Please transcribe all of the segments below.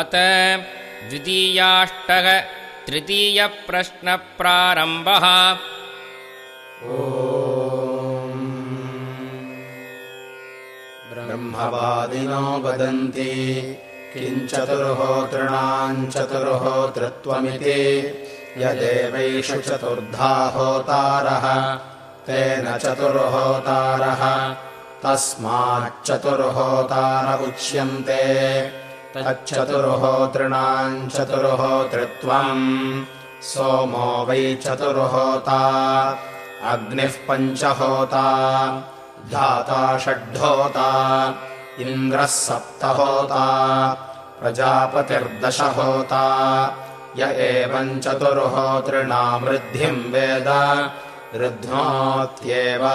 अत द्वितीयाष्टक तृतीयप्रश्नप्रारम्भः। ब्रह्मवादिनो वदन्ति किञ्चतुर्होतॄणाम् चतुर्होतृत्वमिति यदेवैषु चतुर्धा होतारः तेन चतुर्होतारः तस्माच्चतुर्होतार उच्यन्ते तच्चतुर्होतॄणाम् चतुर्होतृत्वम् सोमो वै चतुर्होता अग्निः पञ्चहोता। धाता षड्होता। इन्द्रः सप्तहोता। प्रजापतिर्दशहोता। य एवम् चतुर्होतृणामृद्धिम् वेद। ऋध्नोत्येव।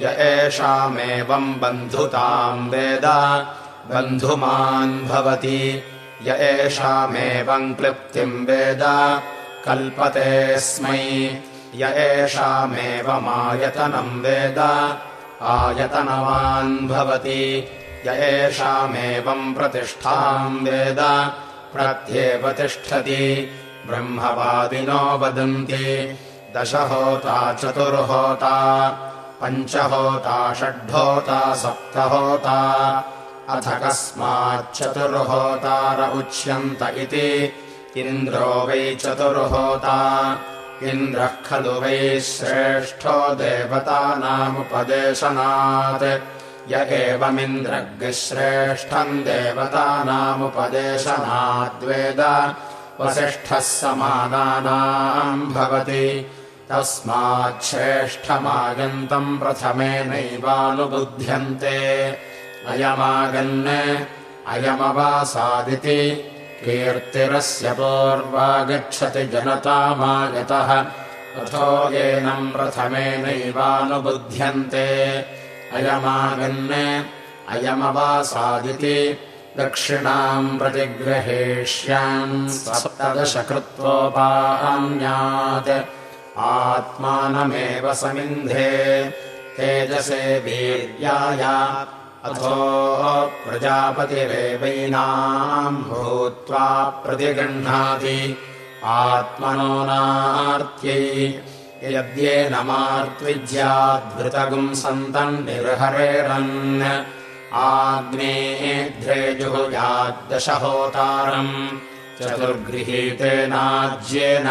य एषामेवम् बन्धुताम् वेद बन्धुमान् भवति। य एषामेवम् क्लिप्तिम् वेद। कल्पतेऽस्मै य एषामेवमायतनम् वेद। आयतनवान् भवति। य एषामेवम् प्रतिष्ठाम् वेद। प्रत्येव तिष्ठति ब्रह्मवादिनो वदन्ति। दशहोता चतुर्होता। पञ्चहोता षड्होता सप्तहोता अथ कस्माच्चतुर्होतार उच्यन्त इति। इन्द्रो वै चतुर्होता। इन्द्रः खलु वै श्रेष्ठो देवतानामुपदेशनात् य एवमिन्द्रग्श्रेष्ठम् देवतानामुपदेशनाद्वेद वसिष्ठः समानानाम् भवति। तस्माच्छ्रेष्ठमागन्तम् प्रथमेनैवानुबुध्यन्ते अयमागन् अयमवासादिति। कीर्तिरस्य पूर्वागच्छति जनतामागतः अथो येनम् प्रथमेनैवानुबुध्यन्ते। अयमागन् अयमवासादिति। दक्षिणाम् प्रतिग्रहेष्यान् सप्तदशकृत्वोपान्यात् आत्मानमेव समिन्धे। तेजसे वीर्याय अथो प्रजापतिरेवैनाम् भूत्वा प्रतिगृह्णाति। आत्मनो नार्त्यै यद्येनमार्त्विज्याद्भृतगुम् सन्तम् निर्हरेरन्। आग्नेध्रेजुहुयाद्दशहोतारम् चतुर्गृहीतेनाज्येन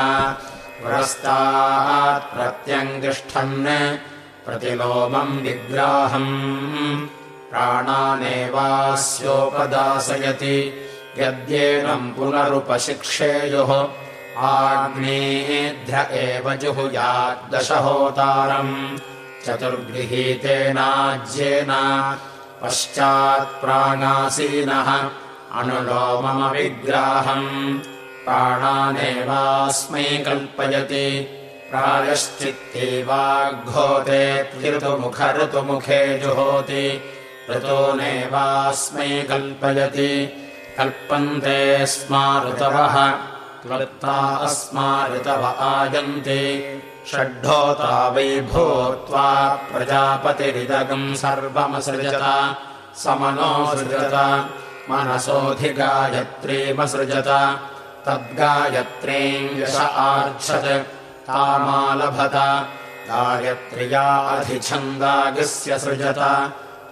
पुरस्तात्प्रत्यङ्तिष्ठन् प्रतिलोमम् विग्राहम् प्राणानेवास्योपदासयति। यद्येनम् पुनरुपशिक्षेयुः। आग्नेध्र एव जुहुयाद्दशहोतारम्। चतुर्गृहीतेनाज्येन पश्चात्प्राणासीनः अनुलोममविग्राहम् प्राणानेवास्मै कल्पयति। प्रायश्चित्तेवाघ्होते ऋतुमुखे जुहोति ऋतोनेवास्मै कल्पयति। कल्पन्ते स्मा ऋतवः क्लृप्ता अस्मा ऋतव आयन्ति षड्ढोता वै भूत्वा प्रजापतिरिदगम् सर्वमसृजत। समनोऽसृजत मनसोऽधिगायत्रीमसृजत तद्गायत्रीम् यश आर्च्छत्। तामालभत। गायत्र्या अधिछन्दागस्य सृजत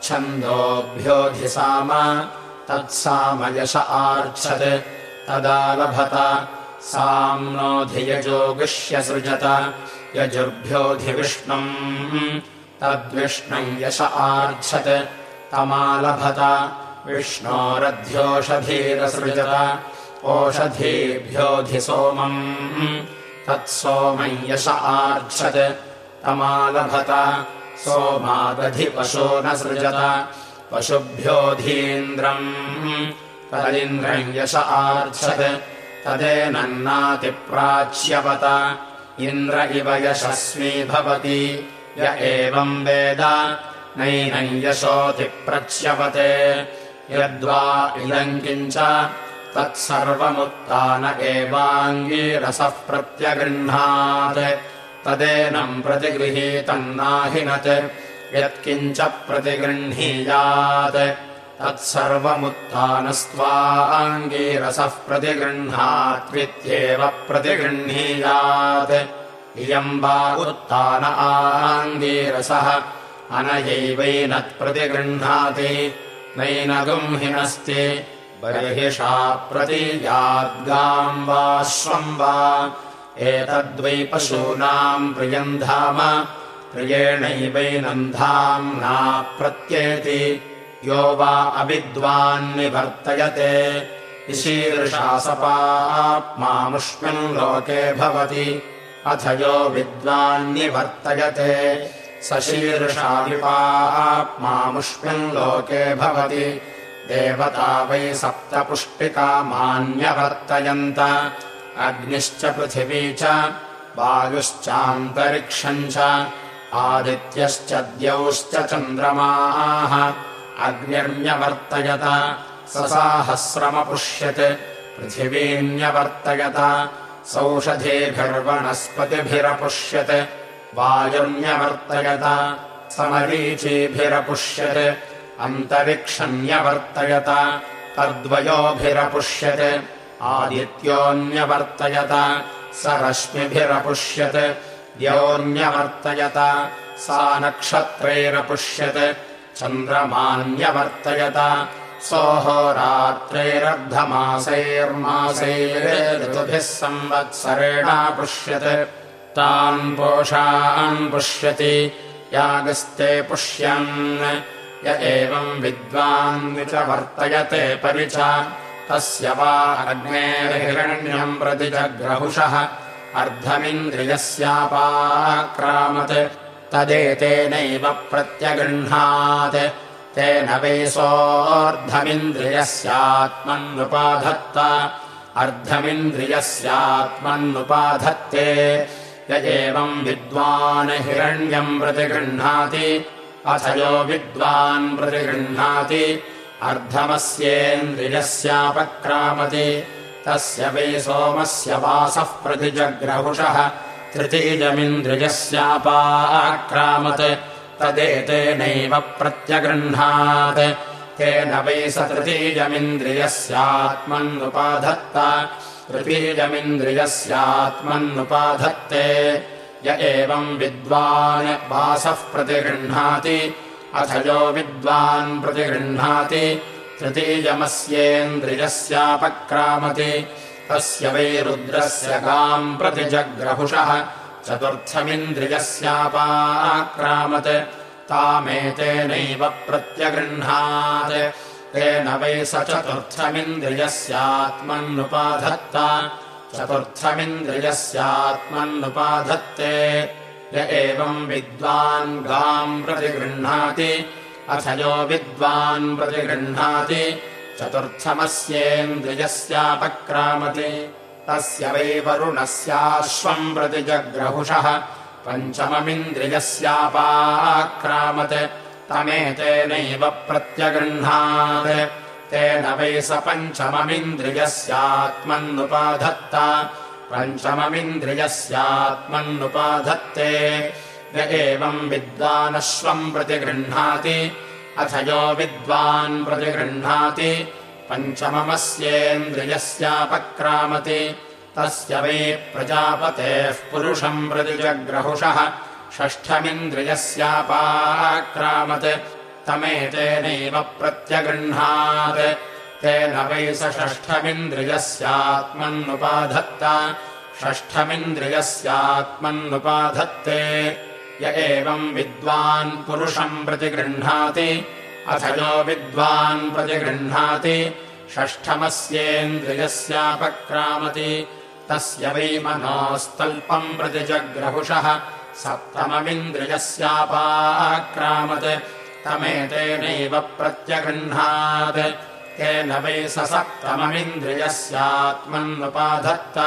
छन्दोभ्योऽधिसाम तत्सामयश आर्च्छत्। तदालभत। साम्नोऽधियजोगुष्य सृजत। यजुर्भ्योऽधिविष्णुम्। तद्विष्णुम् यश आर्च्छत्। तमालभत। विष्णोरध्योषधीरसृजत। ओषधीभ्योऽधिसोमम्। तत्सोमम् यश आर्च्छत्। तमालभत सोमादधिपशो न सृजत। पशुभ्योऽधीन्द्रम् तदिन्द्रम् यश आर्च्छत्। तदेनन्नातिप्राच्यवत। इन्द्र इव यशस्वी भवति। य एवम् वेद। नैनम् यशोऽतिप्रच्यवते यद्वा इदम् किञ्च तत्सर्वमुत्तान एवाङ्गीरसः प्रत्यगृह्णात् तदेनम् प्रतिगृहीतम् नाहिनत् यत्किञ्च प्रतिगृह्णीयात्। तत्सर्वमुत्थानस्त्वाङ्गीरसः प्रतिगृह्णात्वित्येव प्रतिगृह्णीयात्। इयम् वा उत्थान आङ्गीरसः अनयैवैनत्प्रतिगृह्णाति नैनगुंहिनस्ति बर्हिषा प्रतीयाद्गाम् वा स्वम् वा एतद्वै पशूनाम् प्रियम् धाम। प्रियेणैवैनन्धाम्ना प्रत्येति यो वा अविद्वान्निवर्तयते इशीर्षासपाप्मामुष्मिन् लोके भवति। अथ यो विद्वान्निवर्तयते सशीर्षाविपाप्मामुष्मिन् लोके भवति। देवता वै सप्तपुष्टिकामान्यवर्तयन्त अग्निश्च पृथिवी च वायुश्चान्तरिक्षम् च आदित्यश्च द्यौश्च चन्द्रमाः। अग्निर्न्यवर्तयत ससाहस्रमपुष्यत् पृथिवीन्यवर्तयत सौषधेभिर्वनस्पतिभिरपुष्यत् वायुर्न्यवर्तयत समरीचीभिरपुष्यत् अन्तरिक्षन्यवर्तयत तद्वयोभिरपुष्यत् आदित्योऽन्यवर्तयत। स रश्मिभिरपुष्यत्। द्योऽन्यवर्तयत। सा नक्षत्रैरपुष्यत्। चन्द्रमान्यवर्तयत। सोऽहोरात्रैरर्धमासैर्मासैर्ऋतुभिः संवत्सरेणापुष्यत्। तान् पोषान् पुष्यति। यागस्ते पुष्यन्। य एवम् विद्वान् च वर्तयते परि च तस्य वा अग्नेर्हिरण्यम् प्रति जग्रहुषः अर्धमिन्द्रियस्यापाक्रामत् तदेतेनैव प्रत्यगृह्णात्। तेन वेसोऽर्धमिन्द्रियस्यात्मन्नुपाधत्त। अर्धमिन्द्रियस्यात्मन्नुपाधत्ते। य एवम् विद्वान् हिरण्यम् प्रतिगृह्णाति। अथ यो विद्वान् प्रतिगृह्णाति अर्धमस्येन्द्रियस्यापक्रामति। तस्य वै सोमस्य वासः प्रतिजग्रहुषः। तृतीयमिन्द्रियस्यापाक्रामत् तदेतेनैव प्रत्यगृह्णात्। तेन वै स तृतीयमिन्द्रियस्यात्मन्नुपाधत्त तृतीयमिन्द्रियस्यात्मन्नुपाधत्ते य एवम् विद्वान् वासः प्रतिगृह्णाति अथ यो विद्वान् प्रतिगृह्णाति तृतीयमस्येन्द्रियस्यापक्रामति। तस्य वै रुद्रस्य गाम् प्रतिजग्रहुषः चतुर्थमिन्द्रियस्यापाक्रामत्। तामेतेनैव प्रत्यगृह्णात्। तेन वै स चतुर्थमिन्द्रियस्यात्मन्नुपाधत्त। चतुर्थमिन्द्रियस्यात्मन्नुपाधत्ते य एवम् विद्वान् गाम् प्रतिगृह्णाति। अथ यो विद्वान् प्रतिगृह्णाति। चतुर्थमस्येन्द्रियस्यापक्रामति। तस्य वै वरुणस्याश्वम् प्रतिजग्रहुषः। पञ्चममिन्द्रियस्यापाक्रामत्। तमेतेनैव प्रत्यगृह्णात्। तेन वै स पञ्चममिन्द्रियस्यात्मन्नुपाधत्त पञ्चममिन्द्रियस्यात्मन्नुपाधत्ते य एवम् विद्वानश्वम् प्रतिगृह्णाति अथ यो विद्वान् प्रतिगृह्णाति पञ्चममस्येन्द्रियस्यापक्रामति तस्य वै प्रजापतेः पुरुषम् प्रतिजग्रहुषः षष्ठमिन्द्रियस्यापाक्रामत् तमेतेनैव प्रत्यगृह्णात् तेन वै स षष्ठमिन्द्रियस्यात्मन्नुपाधत्त षष्ठमिन्द्रियस्यात्मन्नुपाधत्ते। य एवम् विद्वान् पुरुषम् प्रतिगृह्णाति। अथ यो विद्वान् प्रतिगृह्णाति। षष्ठमस्येन्द्रियस्यापक्रामति। तस्य वै मनोस्तल्पम् प्रतिजग्रहुषः। सप्तममिन्द्रियस्यापाक्रामत्। तमेतेनैव प्रत्यगृह्णात् तेन वै स सप्तममिन्द्रियस्यात्मन्नुपाधत्त।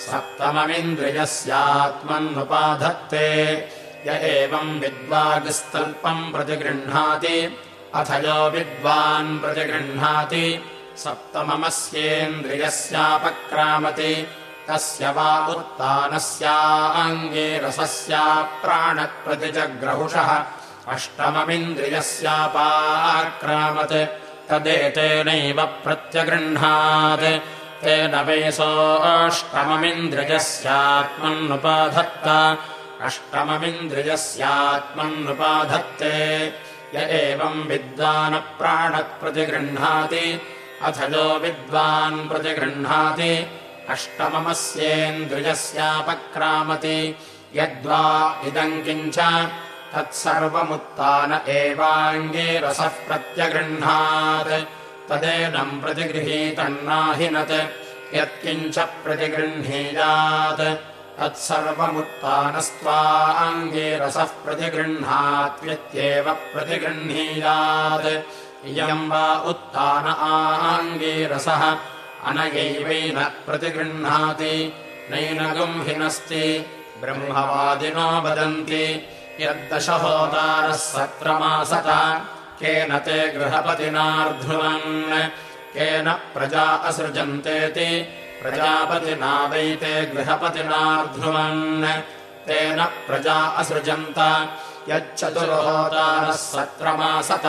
सप्तममिन्द्रियस्यात्मन्नुपाधत्ते य एवम् विद्वागस्तल्पम् प्रतिगृह्णाति। अथ यो विद्वान् प्रतिगृह्णाति। सप्तममस्येन्द्रियस्यापक्रामति। तस्य वा उत्तानस्याङ्गे रसस्याप्राणप्रतिजग्रहुषः अष्टममिन्द्रियस्यापाक्रामत् तदेतेनैव प्रत्यगृह्णात्। तेन वेसोऽष्टममिन्द्रियस्यात्मन्नुपाधत्त अष्टममिन्द्रियस्यात्मन्नुपाधत्ते। य एवम् विद्वानप्राणप्रतिगृह्णाति। अथ यो विद्वान् प्रतिगृह्णाति। अष्टममस्येन्द्रियस्यापक्रामति। यद्वा इदम् किञ्च तत्सर्वमुत्तान एवाङ्गीरसः प्रत्यगृह्णात्। तदेनम् प्रतिगृहीतन्नाहिनत्। यत्किञ्च प्रतिगृह्णीयात्। तत्सर्वमुत्तानस्त्वाङ्गीरसः प्रतिगृह्णात्यत्येव प्रतिगृह्णीयात्। इयम् वा उत्तान आङ्गीरसः अनयैवैन प्रतिगृह्णाति। नैनगम् हिनस्ति ब्रह्मवादिनो वदन्ति यद्दशहोतारः सत्रमासत केन ते गृहपतिनार्ध्रुवन् केन प्रजा असृजन्तेति। प्रजापतिना वैते गृहपतिनार्ध्रुवन् तेन प्रजा असृजन्त। यच्चतुर्होतारः सत्रमासत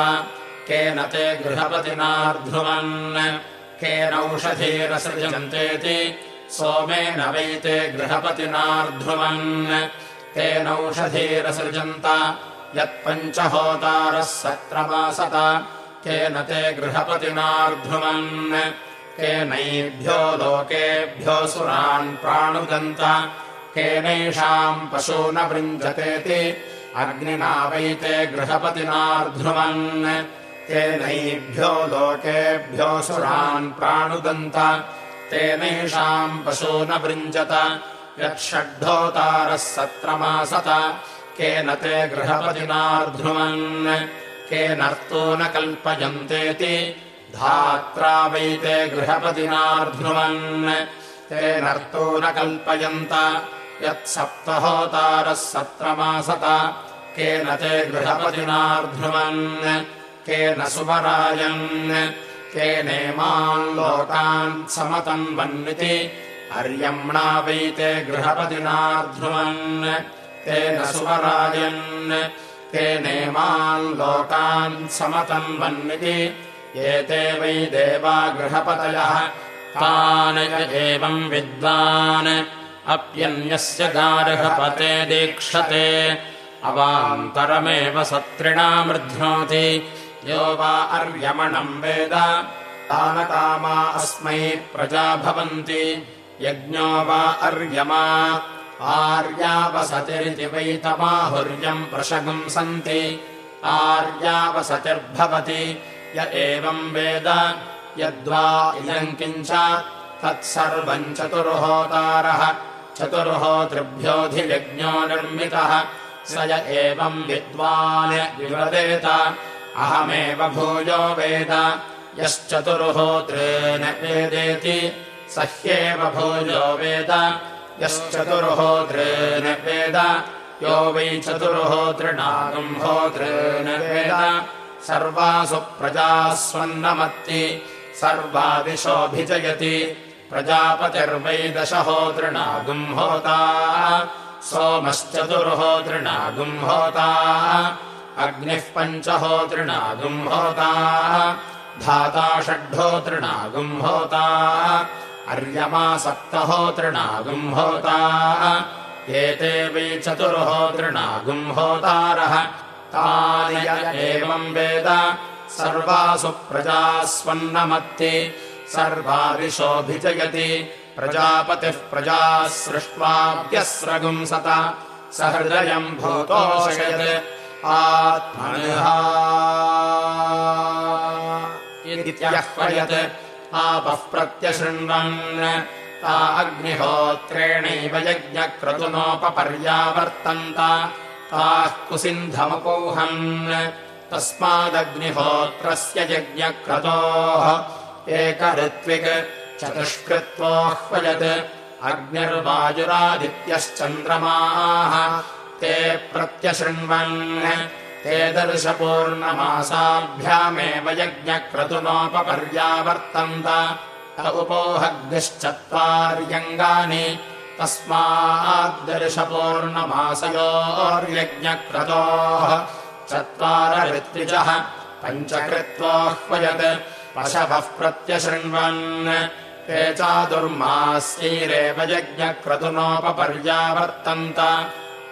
केन ते गृहपतिनार्ध्रुवन् केनौषधीरसृजन्तेति सोमेन वैते गृहपतिनार्ध्रुवन् तेनौषधीरसृजन्त। यत्पञ्चहोतारः सत्रमासत। केन ते गृहपतिनार्ध्रुवन् केनैभ्यो लोकेभ्यो सुरान् प्राणुदन्त केनैषाम् पशून वृञ्जतेति अग्निना वैते गृहपतिनार्ध्रुवन् तेनैभ्यो लोकेभ्यो सुरान् प्राणुदन्त तेनैषाम् पशून वृञ्जत यत्षड्ढोतारः सत्रमासत। केन ते गृहपतिनार्ध्रुवन्। केनर्तो न कल्पयन्तेति। धात्रा वैते गृहपतिनार्ध्रुवन्। तेनर्तो न कल्पयन्त। यत्सप्तहोतारः सत्रमासत। केन ते गृहपतिनार्ध्रुवन्। केन सुवरायन्। केनेमान् लोकान् समतन् अर्यम्णा वैते गृहपतिनार्ध्रुवन् तेन सुवरायन् तेनेमान् लोकान् समतन् वन्निति एते वै देवा गृहपतयः तान् एवम् विद्वान्। अप्यन्यस्य गार्हपते दीक्षते अवान्तरमेव सत्रिणामृध्नोति यो वा अर्यमणम् वेद तानकामा अस्मै प्रजा भवन्ति यज्ञो वा अर्यमा आर्यावसतिरिति वैतमाहुर्यम् प्रशगुंसन्ति आर्यावसतिर्भवति य एवम् वेद यद्वा इयम् किञ्च तत्सर्वम् चतुर्होतारः। चतुर्होतृभ्योऽधियज्ञो निर्मितः स य एवम् विद्वान् विवदेत। अहमेव भूयो वेद यश्चतुर्होत्रेण वेदेति स ह्येव भूयो वेद यश्चतुर्होत्रेण वेद यो वै चतुर्होतृणागम् होतृण वेद। सर्वासु प्रजास्वन्नमत्ति सर्वादिशोऽभिजयति प्रजापतिर्वै दशहोतृणागुम् होता। सोमश्चतुर्होतृणागुम् होता अग्निः पञ्चहोतृणागुम् होता धाता षड्ढोतृणागुम् होता अर्यमा सप्तहोतृणागुम् होता वै चतुर्होतृणागुम् होतारः। तानि एवम् वेद। सर्वासु प्रजास्वन्नमत्ति। सर्वादिशोऽभिजयति। प्रजापतिः प्रजाः सृष्ट्वाप्यस्रगुंसत सहृदयम् भूतोषयत्। इत्यह्वयत् आपः प्रत्यशृण्वन् ता अग्निहोत्रेणैव यज्ञक्रतुनोपपर्यावर्तन्त। ताः कुसिन्धमपोहन् तस्मादग्निहोत्रस्य यज्ञक्रतोः। एकऋत्विक् चतुष्कृत्वोह्वयत् अग्निर्वायुरादित्यश्चन्द्रमाः। ते प्रत्यशृण्वन् ते दर्शपूर्णमासाभ्यामेव यज्ञक्रतुनोपपर्यावर्तन्त। त उपोहग्निश्चत्वार्यङ्गानि। तस्माद्दर्शपूर्णमासयोर्यज्ञक्रतोः। चत्वार ऋत्विजः पञ्चकृत्वाह्वयत्। पशवः प्रत्यशृण्वन्। ते चादुर्मास्यैरेव यज्ञक्रतुनोपपर्यावर्तन्त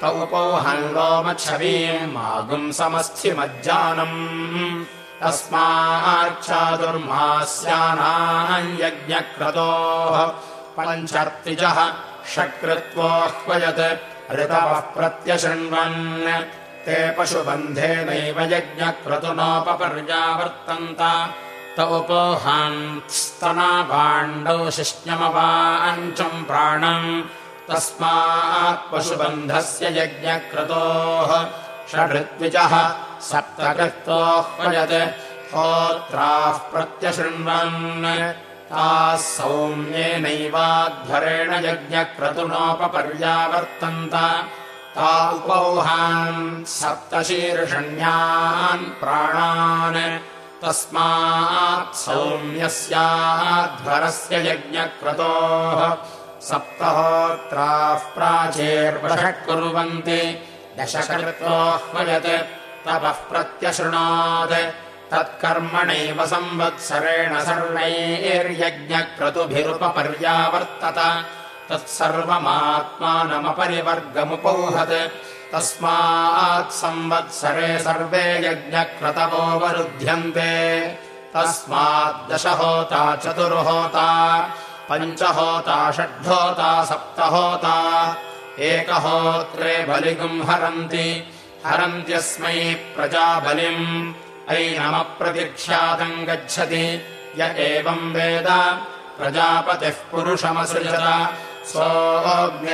तौ पौहङ्गोमच्छवीम् मागुंसमस्थिमज्जानम् तस्माच्चादुर्मास्यानाम् यज्ञक्रतोः पञ्चर्तिजः षट्कृत्वोऽह्वयत् ऋतवः प्रत्यशृण्वन्। ते पशुबन्धेनैव यज्ञक्रतुनोपपर्यावर्तन्त। त उपोहांस्तनाभाण्डौ शिष्ण्यमवाञ्चम् प्राणम् तस्मात् पशुबन्धस्य यज्ञक्रतोः षडृत्विजः सप्तकृत्वोह्वयत् होत्राः प्रत्यशृण्वन् ताः सौम्येनैवाध्वरेण यज्ञक्रतुनोपपर्यावर्तन्त ता उपौहान् सप्तशीर्षण्यान् प्राणान् तस्मात् सौम्यस्याध्वरस्य यज्ञक्रतोः सप्तहोत्राः प्राचेर्वषट् कुर्वन्ति दशकृतोह्वयत् तपः प्रत्यशृणात्। तत्कर्मणैव संवत्सरेण सर्वैर्यज्ञक्रतुभिरुपपर्यावर्तत तत्सर्वमात्मानमपरिवर्गमुपौहत्। तस्मात् संवत्सरे सर्वे यज्ञक्रतवोऽवरुध्यन्ते तस्माद्दशहोता चतुर्होता पञ्चहोता षड्होता सप्तहोता एकहोत्रे बलिगुम् हरन्ति। हरन्त्यस्मै प्रजाबलिम्। ऐनमप्रतिख्यातम् गच्छति। य एवम् वेद। प्रजापतिः पुरुषमसृजत। सोऽग्निरब्रवीत्।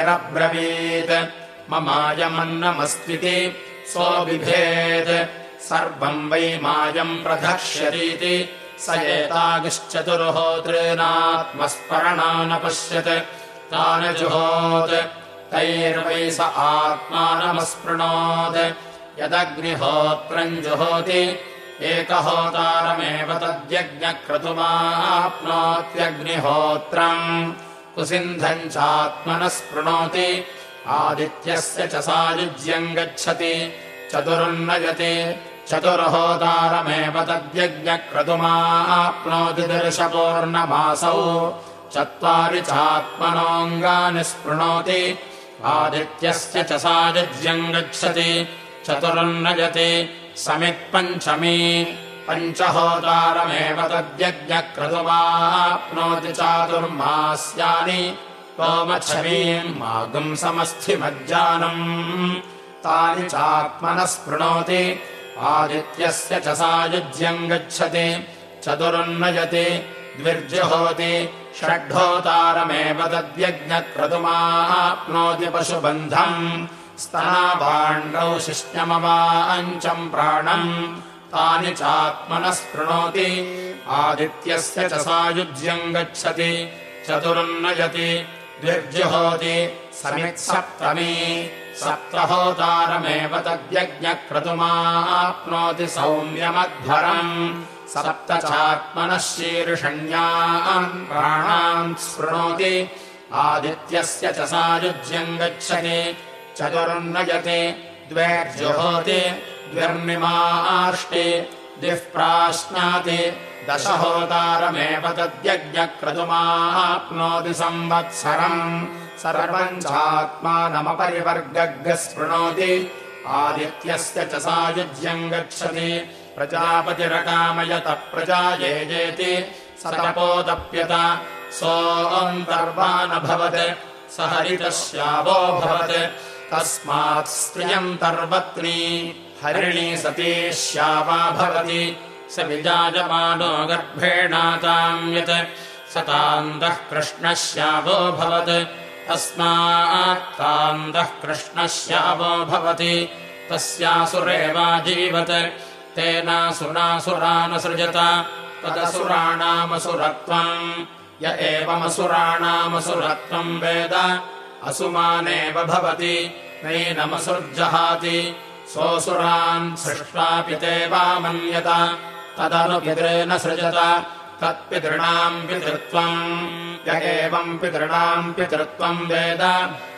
ममायमन्नमस्त्विति सोऽबिभेत्। सर्वम् वै मायम् प्रधक्ष्यतीति स एतागिश्चतुर्होतॄनात्मस्मरणानपश्यत् तानि जुहोत्। तैर्वै स आत्मानमस्पृणोत् यदग्निहोत्रम् जुहोति। एकहोतारमेव तद्यज्ञक्रतुमाप्नोत्यग्निहोत्रम्। कुसिन्धम् चात्मनः स्पृणोति आदित्यस्य च सायुज्यम् गच्छति। चतुरुन्नयति चतुर्होतारमेव तद्यज्ञक्रतुमाप्नोति दर्शपूर्णमासौ। चत्वारि चात्मनोऽङ्गानि स्पृणोति आदित्यस्य च सायुज्यम् गच्छति। चतुरुन्नयति समित्पञ्चमी। पञ्चहोतारमेव तद्यज्ञक्रतुमाप्नोति चातुर्मास्यानि। त्वमच्छवीम् मागुंसमस्थिमज्जानम् तानि चात्मनः स्पृणोति आदित्यस्य च सायुज्यम् गच्छति चतुरुन्नयति द्विर्जुहोति षड्ढोतारमेव तद्यज्ञक्रतुमाप्नोति पशुबन्धम् स्तनाभाण्डौ शिष्ण्यमवाञ्चम् प्राणम् तानि चात्मनः स्पृणोति आदित्यस्य च सायुज्यम् गच्छति चतुरुन्नयति द्विर्जुहोति समित्सप्तमी सप्तहोतारमेव तद्यज्ञक्रतुमाप्नोति सौम्यमध्वरम्। सप्त चात्मनः शीर्षण्यान् प्राणान् स्पृणोति। आदित्यस्य च सायुज्यम् गच्छति। चतुरुन्नयति द्वेर्जुहोति। द्विर्निमाष्टि। द्विः प्राश्नाति दशहोतारमेव तद्यज्ञक्रतुमाप्नोति संवत्सरम्। सर्वम् चात्मानमपरिवर्गः स्पृणोति आदित्यस्य च सायुज्यम् गच्छति। प्रजापतिरकामयत प्रजायेजेति स तपोदप्यत सोऽन्तर्वानभवत्। स हरितश्यावोऽभवत् तस्मात् स्त्रियम् तर्वत्नी। हरिणी सती श्यावा भवति स गर्भेणाताम् यत् स तान्दः कृष्णश्यावो भवत्। तस्मात्तान्दः कृष्णश्यावो भवति। तस्यासुरेवाजीवत् तेनासुरासुरानसृजत। तदसुराणामसुरत्वम्। य एवमसुराणामसुरत्वम् वेद। असुमानेव भवति। नैनमसुर्जहाति सोऽसुरान् सृष्ट्वा पितेवामन्यत तदनुपितृन सृजत। तत्पितॄणाम् पितृत्वम्। य एवम् पितॄणाम् पितृत्वम् वेद।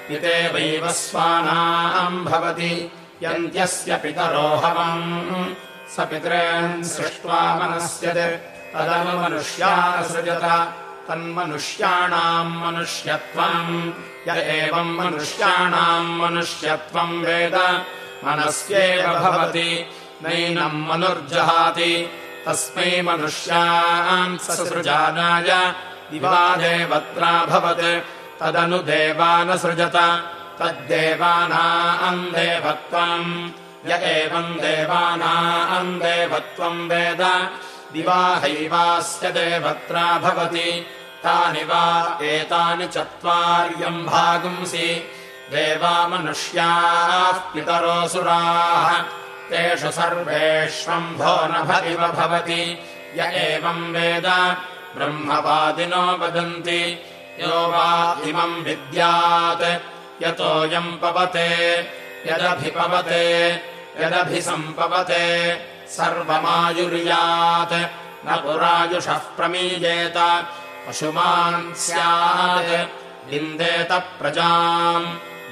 पितेवैव स्वानाम् भवति। यन्त्यस्य पितरोहवम्। स पितॄन् सृष्ट्वा मनस्यत्। तदनुमनुष्यानसृजत तन्मनुष्याणाम् मनुष्यत्वम्। य एवम् मनुष्याणाम् मनुष्यत्वम् वेद। मनस्येव भवति। नैनम् मनुर्जहाति तस्मै मनुष्यान् ससृजानाय दिवादेवत्राभवत् तदनु देवानसृजत तद्देवानाम् देवत्वम्। य एवम् देवानाम् देवत्वम् वेद। दिवाहैवास्य देवत्रा भवति। तानि वा एतानि चत्वार्यम् भागुंसि। देवामनुष्याः पितरोऽसुराः तेषु सर्वेष्वम्भो इव भवति। य एवम् वेद ब्रह्मवादिनो वदन्ति। यो वा इमम् विद्यात् यतोऽयम् पवते यदभिपवते यदभिसम्पवते। सर्वमायुर्यात् न पुरायुषः प्रमीयेत पशुमान् स्यात् विन्देत प्रजाम्।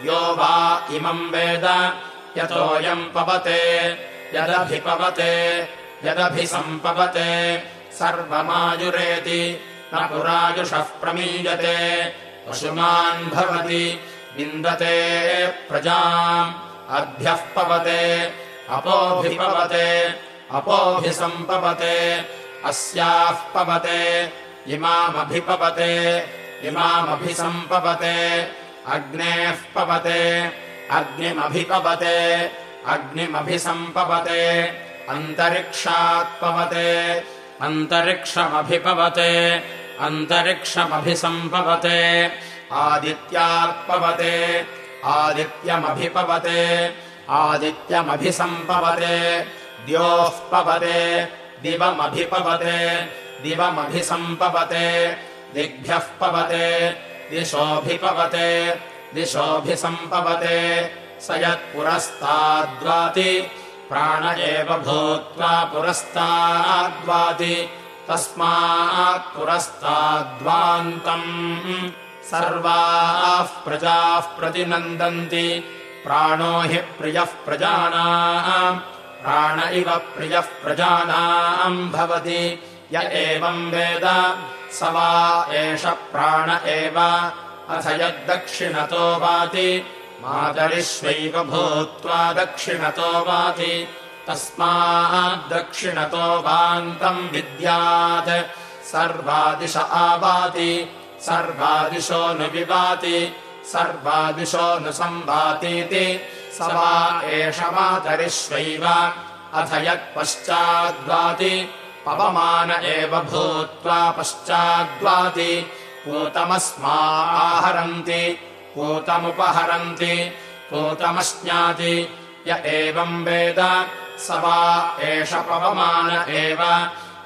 यो वा इमम् वेद यतोऽयम् पवते यदभिपवते यदभिसम्पवते सर्वमायुरेति न पुरायुषः प्रमीयते पशुमान् भवति विन्दते प्रजाम् अभ्यः पवते अपोऽभिपवते अपोऽभिसम्पवते अस्याः पवते इमामभिपवते इमामभिसम्पवते अग्नेः पवते अग्निमभिपवते अग्निमभिसम्पवते अन्तरिक्षात्पवते अन्तरिक्षमभिपवते अन्तरिक्षमभिसम्पवते आदित्यात्पवते आदित्यमभिपवते आदित्यमभिसम्पवते द्योः पवते दिवमभिपवते दिवमभिसम्पवते दिग्भ्यः पवते दिशोऽभिपवते दिशोऽभिसम्पवते स यत्पुरस्ताद्वाति प्राण एव भूत्वा पुरस्ताद्वाति तस्मात् पुरस्ताद्वान्तम्। सर्वाः प्रजाः प्रतिनन्दन्ति प्राणो हि प्रियः प्रजानाम्। प्राण इव प्रियः प्रजानाम् भवति। य एवम् वेद स वा एष प्राण एव अथ यद्दक्षिणतो वाति। मातरिष्वैव भूत्वा दक्षिणतो वाति। तस्माद्दक्षिणतो वान्तम् विद्यात्। सर्वादिश आवाति। सर्वादिशो नु विवाति। सर्वादिशो नु संवातीति। स वा एष मातरिष्वैव। अथ यत्पश्चाद्वाति। पवमान एव भूत्वा पश्चाद्वाति पूतमस्मा आहरन्ति पूतमुपहरन्ति पूतमश्नाति य एवम् वेद स वा एष पवमान एव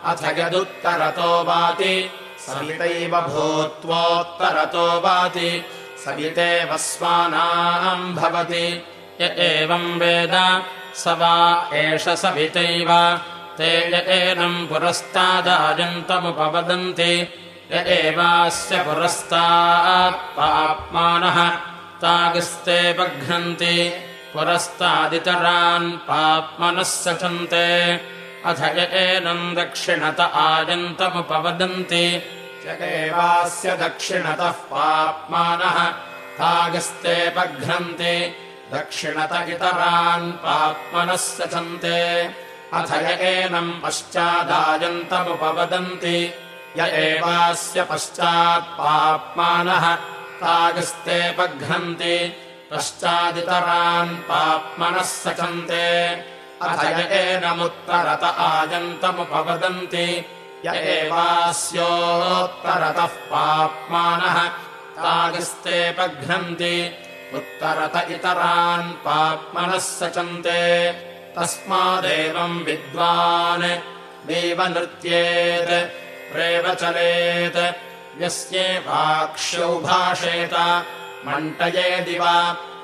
अथ यदुत्तरतो वाति सवितैव भूत्वोत्तरतो वाति सवितेव स्वानाम् भवति य एवम् वेद स वा एष सवितैव ते य एनम् पुरस्तादायन्तमुपवदन्ति य एवास्य पुरस्तात्पाप्मानः तागस्ते बघ्नन्ति पुरस्तादितरान् पाप्मनः सचन्ते अथ य एनम् दक्षिणत आयन्तमुपवदन्ति। य एवास्य दक्षिणतः पाप्मानः तागस्ते बघ्नन्ति। दक्षिणत इतरान् पाप्मनः सचन्ते अथ य एनम् पश्चादायन्तमुपवदन्ति य एवास्य पश्चात्पाप्मानः तागस्ते बघ्नन्ति पश्चादितरान् पाप्मनः सचन्ते। अथ य एनमुत्तरत आयन्तमुपवदन्ति य एवास्योत्तरतः पाप्मानः तागस्ते बघ्नन्ति उत्तरत इतरान् पाप्मनः सचन्ते। तस्मादेवम् विद्वान् देवनृत्येत् प्रेवचलेत् यस्येवाक्ष्यौ भाषेत। मण्टयेदिव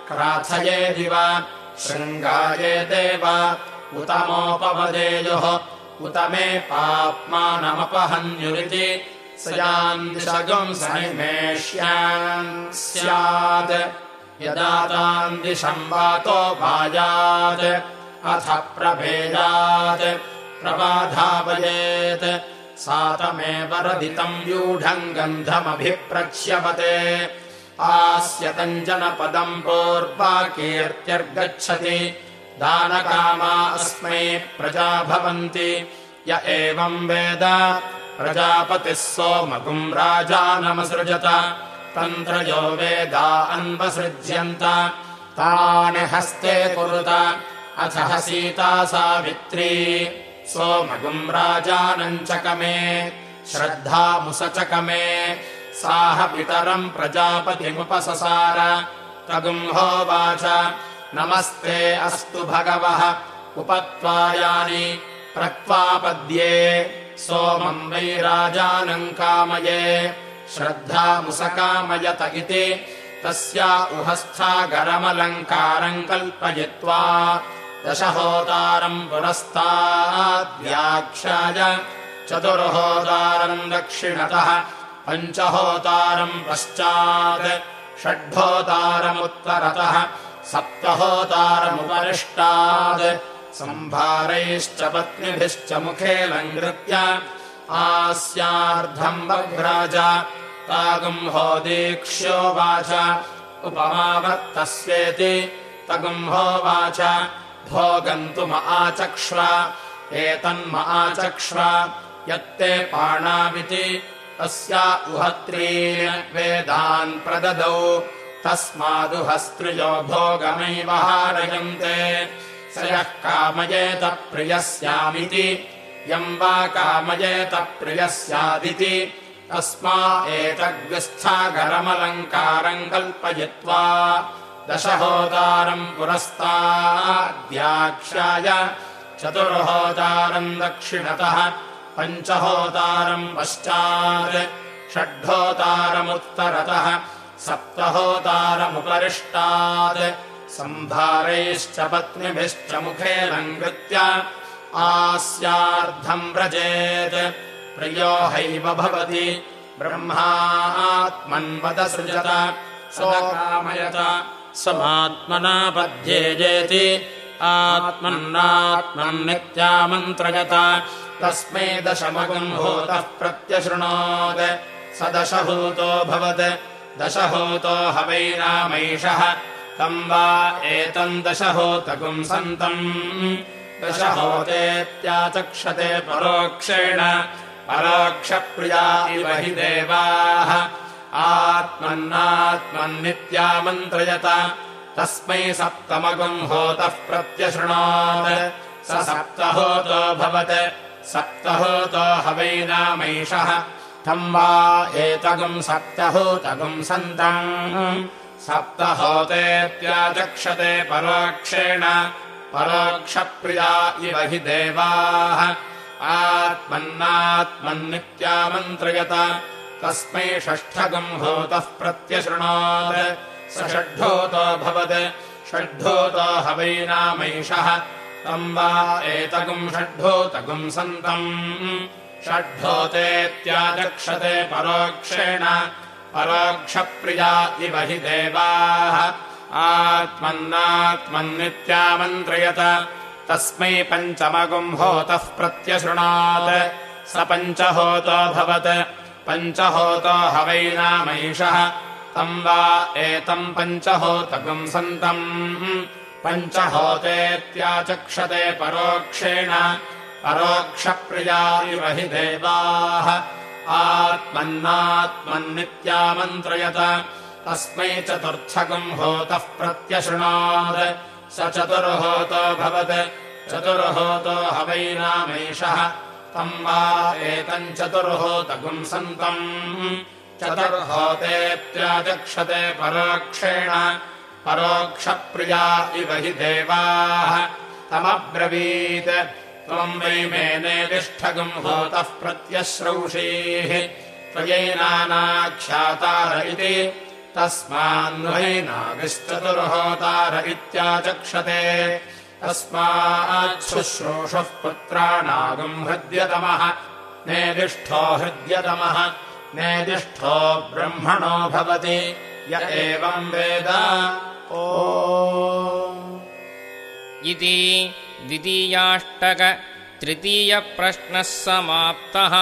क्राथयेदिव शृङ्गायेदेव उतमोपवदेयुः उत मे पाप्मानमपहन्युरिति। स यान्दिशगम् सनिमेष्यान् स्यात्। यदा तान्दिशम् वातो भायात् अथ प्रभेदात् प्रबाधापयेत् सातमेव रदितम् व्यूढम् गन्धमभिप्रक्ष्यवते। आस्यतम् जनपदम् पूर्वाकीर्त्यर्गच्छति दानकामा अस्मै प्रजा भवन्ति य एवम् वेद प्रजापतिः सोमकुम् राजानमसृजत तन्त्रयो वेदा अन्वसृज्यन्त। तानि हस्ते कुरुत। अथ सीता सावित्री सोमगुम् राजानम् चकमे श्रद्धामुसचकमे। साह पितरम् प्रजापतिमुपससार। तगुम्होवाच नमस्ते अस्तु भगवः उपत्वायानि प्रत्वापद्ये। सोमम् वै राजानम् कामये श्रद्धामुसकामयत इति। तस्या उहस्थागरमलङ्कारम् कल्पयित्वा दशहोतारम् पुरस्ताद्व्याख्याय चतुर्होतारम् दक्षिणतः पञ्चहोतारम् पश्चात् षड्भोतारमुत्तरतः सप्तहोतारमुपरिष्टात् सम्भारैश्च पत्निभिश्च मुखे लङ्कृत्य आस्यार्धम् बभ्राज तागुम्होदीक्ष्योवाच उपमावर्तस्येति तगुम्होवाच भोगन्तुम आचक्ष्व एतन्म आचक्ष्व यत्ते पाणाविति तस्या उहत्रीन् वेदान् प्रददौ। तस्मादुहस्त्रियो भोगमैव हारयन्ते। स यः कामयेत प्रियस्यामिति यम् वा कामयेत प्रियस्यादिति तस्मा एतद्व्यस्थागरमलङ्कारम् कल्पयित्वा दशहोतारम् पुरस्ताद्व्याख्याय चतुर्होतारम् दक्षिणतः पञ्चहोतारम् पश्चात् षड्होतारमुत्तरतः सप्तहोतारमुपरिष्टात् सम्भारैश्च पत्निभिश्च मुखे लङ्कृत्य आस्यार्धम् व्रजेत् प्रियो हैव भवति ब्रह्मात्मन्वदसृजत स्वकामयत समात्मना पद्येजेति आत्मन्नात्मन्नित्यामन्त्रयत तस्मै दशमगुम्भूतः प्रत्यशृणोत्। स दशभूतो भवत्। दशहूतो हवैनामैषः तम् वा एतम् दशहोतकुम् सन्तम्। दशहोतेत्याचक्षते परोक्षेण। परोक्षप्रिया इव हि देवाः आत्मन्नात्मन्नित्यामन्त्रयत। तस्मै सप्तमगुम् होतः प्रत्यशृणोत्। स सप्तहोतो भवत्। सप्तहोतो हवैनामैषः तम् वा एतगुम् सप्तहोतगुम् सन्तम्। सप्तहोतेत्याचक्षते परोक्षेण। परोक्षप्रिया इव हि देवाः। आत्मन्नात्मन्नित्यामन्त्रयत तस्मै षष्ठगम् भूतः प्रत्यशृणोत्। स षड्भूतो भवत्। षड्भूतो हवैनामैषः तम् वा एतगुम् षड्भूतगुम् सन्तम्। षड्भूतेत्याचक्षते परोक्षेण। परोक्षप्रिया इव हि देवाः। आत्मन्नात्मन्नित्यामन्त्रयत। तस्मै पञ्चमगुम्भूतः प्रत्यशृणात्। स पञ्चहोतो भवत् पञ्चहोतो हवैनामैषः तम् वा एतम् पञ्चहोतगुम् सन्तम्। पञ्चहोतेत्याचक्षते परोक्षेण परोक्षप्रिया इव हि देवाः। आत्मन्नात्मन्नित्यामन्त्रयत तस्मै चतुर्थगुम्भूतः प्रत्यशृणात्। स चतुर्होतो भवत् चतुर्होतो हवैनामेषः तम् वा एतम् चतुर्होतगुम् सन्तम्। चतुर्होतेत्याचक्षते परोक्षेण परोक्षप्रिया इव हि देवाः। तमब्रवीत्। त्वम् वै मेनेतिष्ठगुम् भूतः प्रत्यश्रौषीः। त्वयैनानाख्यातार इति। तस्मान्वैनागिश्चतुर्होतार इत्याचक्षते तस्माच्छुश्रूषः पुत्राणागम् हृद्यतमः। नेदिष्ठो हृद्यतमः। नेदिष्ठो ब्रह्मणो भवति। य एवम् वेद। ओ। इति द्वितीयाष्टक तृतीयप्रश्नः समाप्तः